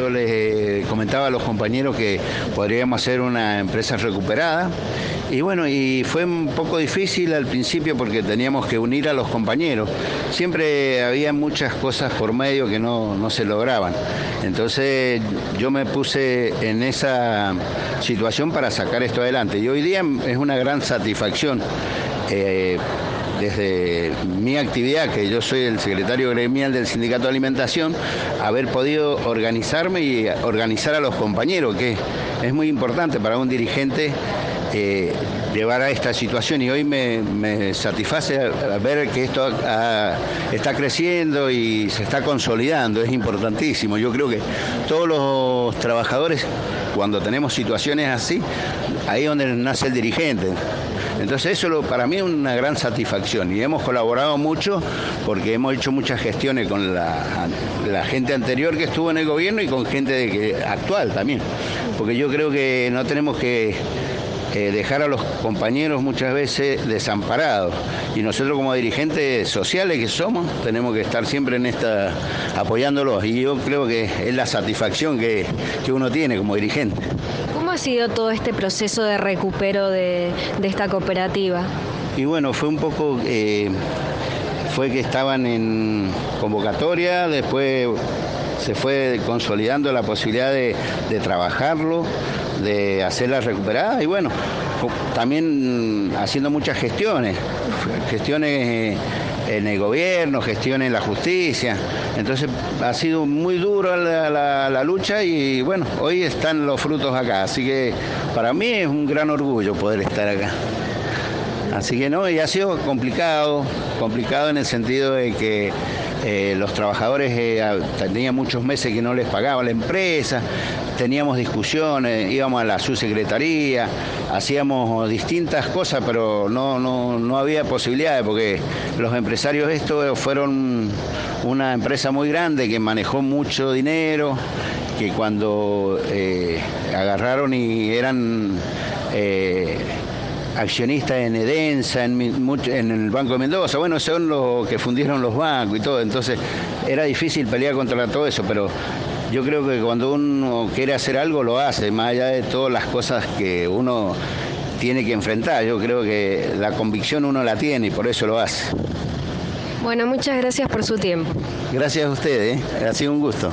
yo les eh, comentaba a los compañeros que podríamos hacer una empresa recuperada. Y bueno, y fue un poco difícil al principio porque teníamos que unir a los compañeros. Siempre había muchas cosas por medio que no, no se lograban. Entonces yo me puse en esa situación para sacar esto adelante. Y hoy día es una gran satisfacción. Eh, desde mi actividad, que yo soy el secretario gremial del Sindicato de Alimentación, haber podido organizarme y organizar a los compañeros, que es muy importante para un dirigente eh, llevar a esta situación y hoy me, satisface ver que esto está creciendo y se está consolidando, es importantísimo. Yo creo que todos los trabajadores, cuando tenemos situaciones así, ahí es donde nace el dirigente. Entonces eso para mí es una gran satisfacción y hemos colaborado mucho porque hemos hecho muchas gestiones con la, gente anterior que estuvo en el gobierno y con gente actual también, porque yo creo que no tenemos que eh, dejar a los compañeros muchas veces desamparados. Y nosotros como dirigentes sociales que somos, tenemos que estar siempre en esta apoyándolos. Y yo creo que es la satisfacción que, uno tiene como dirigente. ¿Cómo ha sido todo este proceso de recupero de, esta cooperativa? Y bueno, fue un poco... Eh, fue que estaban en convocatoria, después se fue consolidando la posibilidad de, de trabajarlo de hacerla recuperada y bueno, también haciendo muchas gestiones, gestiones eh, en el gobierno, gestiones en la justicia. Entonces ha sido muy duro la, lucha y bueno, hoy están los frutos acá. Así que para mí es un gran orgullo poder estar acá. Así que no, y ha sido complicado, complicado en el sentido de que eh, los trabajadores eh, tenían muchos meses que no les pagaba la empresa, teníamos discusiones, íbamos a la subsecretaría, hacíamos distintas cosas, pero no, no, había posibilidades porque los empresarios estos fueron una empresa muy grande que manejó mucho dinero, que cuando eh, agarraron y eran accionistas en Edensa, en, en, el Banco de Mendoza, bueno, son los que fundieron los bancos y todo, entonces era difícil pelear contra todo eso, pero yo creo que cuando uno quiere hacer algo lo hace, más allá de todas las cosas que uno tiene que enfrentar, yo creo que la convicción uno la tiene y por eso lo hace. Bueno, muchas gracias por su tiempo. Gracias a ustedes, ¿eh? ha sido un gusto.